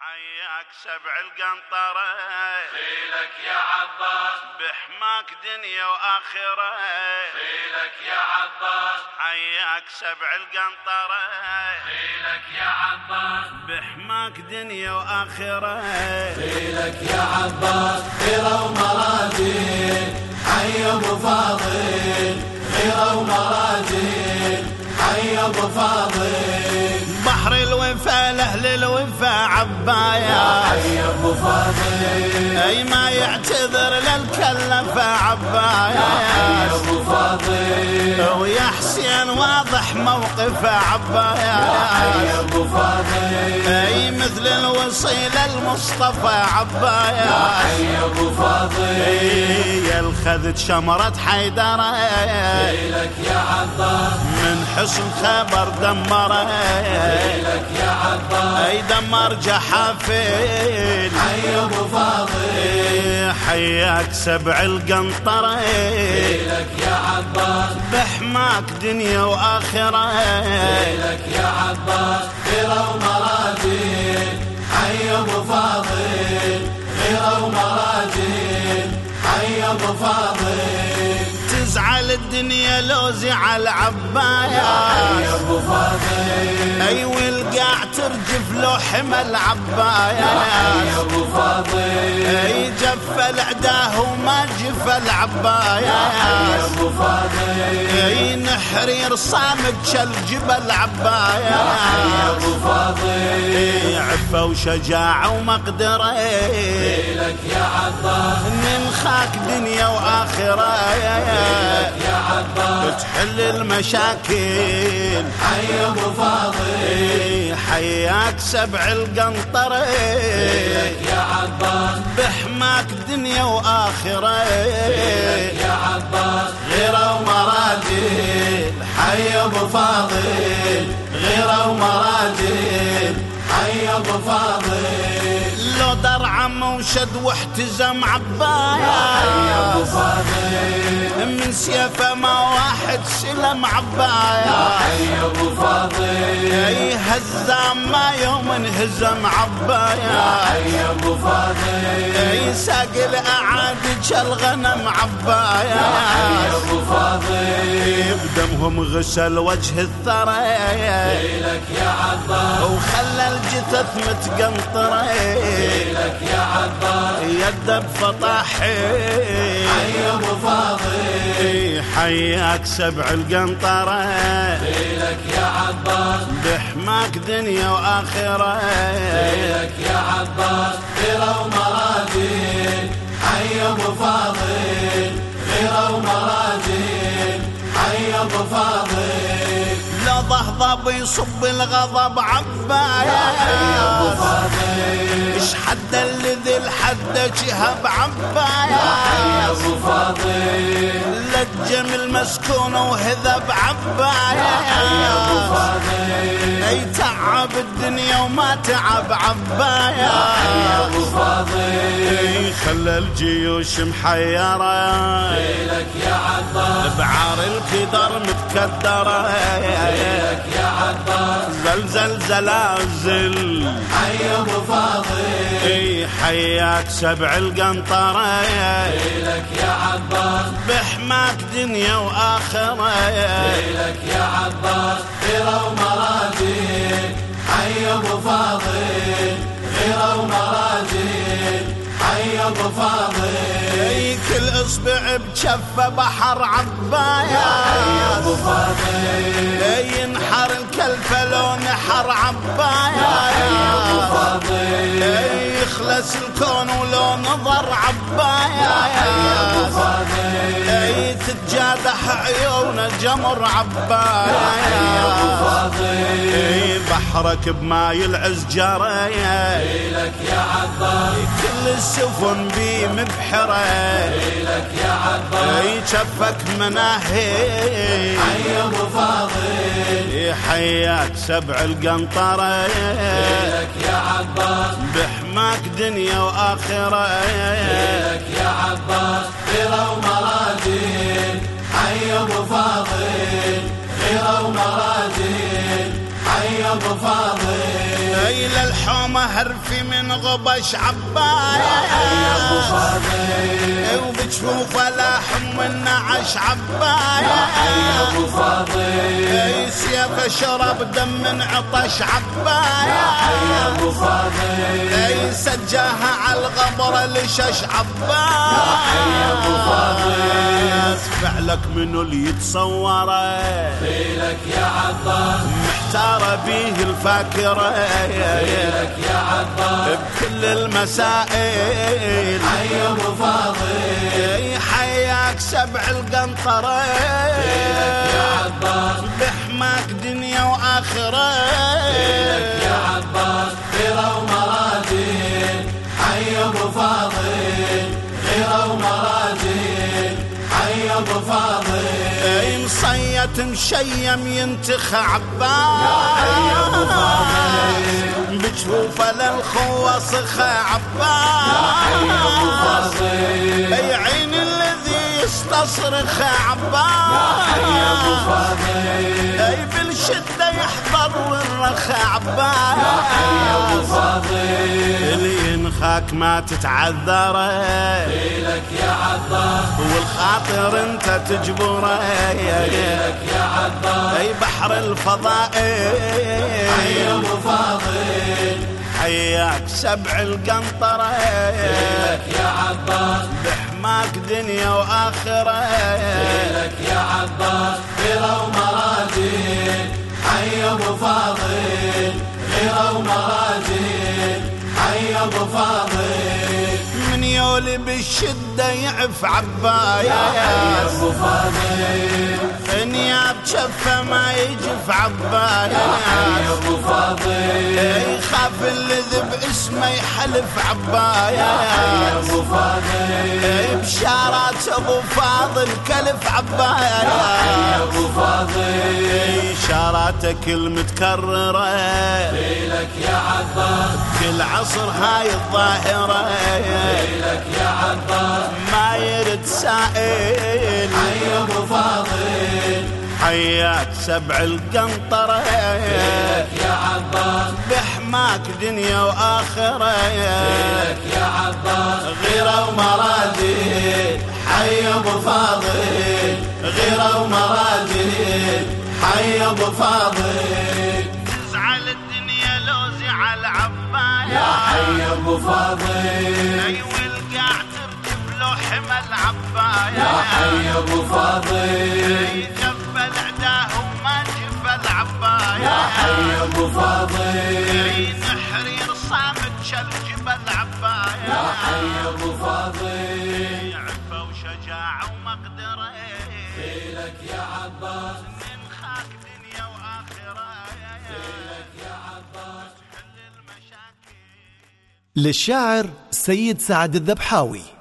حياك سبع القنطرة. خيلك يا عباس. بحماك دنيا وآخرة. خيلك يا عباس. حياك سبع القنطرة. خيلك يا عباس. بحماك دنيا وآخرة. خيلك يا عباس. خيرة ومراجل حي أبو فاضل. خيرة ومراجل حي أبو فاضل. الوفا لأهل الوفا عبايا. ابو فاضل أي ما يعتذر للكلفة عبايا. حي فاضل ويا حسين واضح موقفه عبايا. حي ابو فاضل أي الوصيل المصطفى عبايا حي أبو فاضل. يا الخذت شمرة حيدرة. خيلك يا عباس. من حسن خبر دمره. خيلك يا عباس. أي دمر جحافل. حي أبو فاضل. حياك سبع القنطرة. خيلك يا عباس. بحماك دنيا وآخرة. خيلك يا عباس. خيرة ومراجل حي أبو فاضل خيرة ومراجل حي أبو فاضل. تزعل الدنيا لو زعل عبايا حي أبو فاضل. أي والقاع ترجف لو حمل عبايا حي أبو فاضل. أي جف العداه وما جف العبايا. حي أبو فاضل. أي نحرير صامد كالجبل عبايا حي أبو فاضل. أي عفة وشجاعة ومقدرة. خيلك يا عباس ننخاك دنيا وآخرة. يا عباس تحل المشاكل. حي أبو فاضل. حياك سبع القنطرة يا عباس. بحماك دنيا وآخرة. يا عباس. غيرة ومراجل. حي أبو فاضل. غيرة ومراجل. حي أبو فاضل. لو در عم وشد واحتزم حي عبايا أبو فاضل. من سيفه ما واحد سلم عبايا حي أبو فاضل. اي هزام ما يوم انهزم عبايا حي أبو فاضل. اي ساق الأعادي الغنم ابو فاضل بدمهم غسل وجه الثرى. خيلك يا عباس. وخلى الجثث متقنطرة. خيلك يا عباس. يده بفطاحين حي أبو فاضل. حياك سبع القنطرة. خيلك يا عباس. بحماك دنيا وآخرة. خيلك يا عباس. غيرة ومراجل حي أبو فاضل. غيرة ومراجل ابو فاضل لو ضهضب يصب الغضب حي ابو عبايا فاضل إيش حد الذي الحد شهب حي عبايا ابو فاضل لجم المسكون وهذب حي ابو عبايا فاضل اي تعب الدنيا وما تعب عبايا. أبو فاضل. اي خلى الجيوش محيرة. خيلك يا عباس بعار الكدر متكدرة. خيلك يا عباس زلزل زلازل. حي أبو فاضل. اي حياك سبع القنطرة. خيلك يا عباس بحماك دنيا وآخرة. خيلك يا عباس ابو فاضل. كل اصبع بجفه بحر عبايا حي أبو فاضل. ينحر الكلفة لو نحر عبايا أبو فاضل. يخلص الكون ولو نظر عبايا أبو فاضل. تتجادح عيون جمر أبو عبايا فاضل. اي بحرك بما يلعز جرايا خيلك يا عباس كل السفن بي مبحرة. خيلك يا أي شفك مناهي. حي أبو فاضل. حياك سبع القنطرة. خيلك يا عباس. بحماك دنيا وآخرة. خيلك يا عباس. غيرة ومراجل حي أبو فاضل. غيرة ومراجل ابو فاضل إلى الحومه هرفي من غبش عباية. حي ابو فاضل وبجفوفه لاحم من نعش عباية. حي ابو فاضل سيف شرب دم من عطش عباية. حي ابو فاضل سجاها على الغبر لشش عباية. حي ابو فاضل فعلك منو اللي يتصوره. لك يا عباس محتار بيه الفاكرة يا عباس. بكل المسائل. حي أبو فاضل. حياك سبع القنطرة. يا عباس. بحماك دنيا وآخرة. مصيت مشيم ينتخ عباس. بجفوفه للخوة صخة عباس. أي عين الذي يستصرخ عباس. أي بالشدة يحضر والرخ حي ابو عباس فاضل اللي ينخاك ما تتعذر لك يا عباس والخاطر انت تجبره. لك يا عباس أي بحر الفضاء. حي ابو فاضل حياك سبع القنطرة. لك يا عباس بحماك دنيا وآخرة. لك يا عباس ابو فاضل غيره ومرادين حي أبو فاضل. من يولي بالشدة يعف عباية حي أبو فاضل. انياب شفة ما يجف حي عباية أبو فاضل. يخاف اللي باسمه يحلف حي عباية أبو فاضل. بشارات أبو فاضل كلف حي عباية أبو فاضل. اشاراته كل متكررة لك يا عباس. كل عصر هاي الظاهرة. لك يا عباس. ما يرد سائل. حي أبو فاضل. حياك سبع القنطرة. لك يا عباس. بحماك دنيا وآخرة. لك يا عباس. غيرة ومرادي حي أبو فاضل. غيرة ومرادي حي أبو فاضل. تزعل الدنيا لو زعل عباية حي أبو فاضل. أي والقاع تركب لو حمل عباية يا حي أبو فاضل. جبل عداه وما جبل يا عباية حي أبو فاضل. نحرير صامت شل جبل يا عباية حي أبو فاضل. عفة وشجاعة ومقدرة. لك يا عباس. للشاعر سيد سعد الذبحاوي.